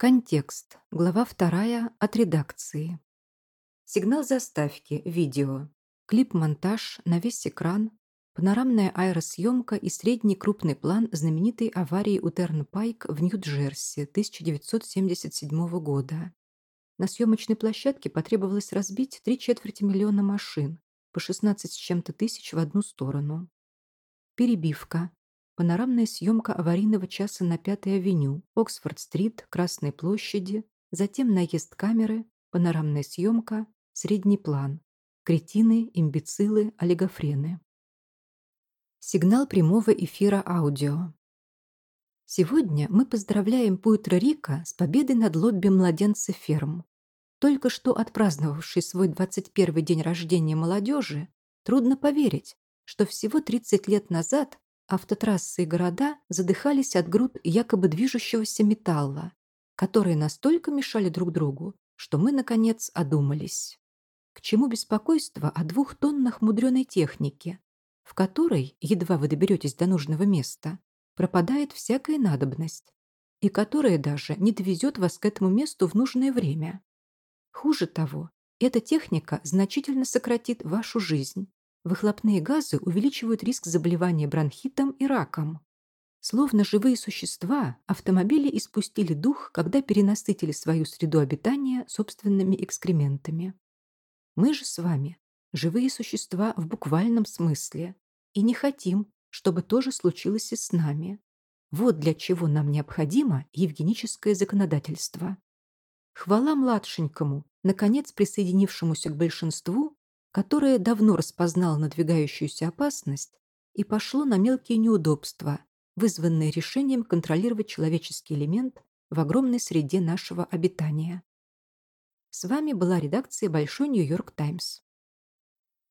Контекст. Глава вторая от редакции. Сигнал заставки. Видео. Клип-монтаж на весь экран. Панорамная аэросъемка и средний крупный план знаменитой аварии у Тернпайк в Нью-Джерси 1977 года. На съемочной площадке потребовалось разбить три четверти миллиона машин, по 16 с чем-то тысяч в одну сторону. Перебивка. Панорамная съемка аварийного часа на Пятой авеню, Оксфорд-стрит, Красной площади, затем наезд камеры, панорамная съемка, средний план, кретины, имбецилы, олигофрены. Сигнал прямого эфира аудио. Сегодня мы поздравляем Пуэтро-Рико с победой над лобби младенца ферм. Только что отпраздновавший свой 21 день рождения молодежи, трудно поверить, что всего 30 лет назад Автотрассы и города задыхались от груд якобы движущегося металла, которые настолько мешали друг другу, что мы, наконец, одумались. К чему беспокойство о двух тоннах мудреной техники, в которой, едва вы доберетесь до нужного места, пропадает всякая надобность, и которая даже не довезет вас к этому месту в нужное время. Хуже того, эта техника значительно сократит вашу жизнь, Выхлопные газы увеличивают риск заболевания бронхитом и раком. Словно живые существа, автомобили испустили дух, когда перенасытили свою среду обитания собственными экскрементами. Мы же с вами живые существа в буквальном смысле и не хотим, чтобы то же случилось и с нами. Вот для чего нам необходимо евгеническое законодательство. Хвала младшенькому, наконец присоединившемуся к большинству которое давно распознало надвигающуюся опасность и пошло на мелкие неудобства, вызванные решением контролировать человеческий элемент в огромной среде нашего обитания. С вами была редакция Большой Нью-Йорк Таймс.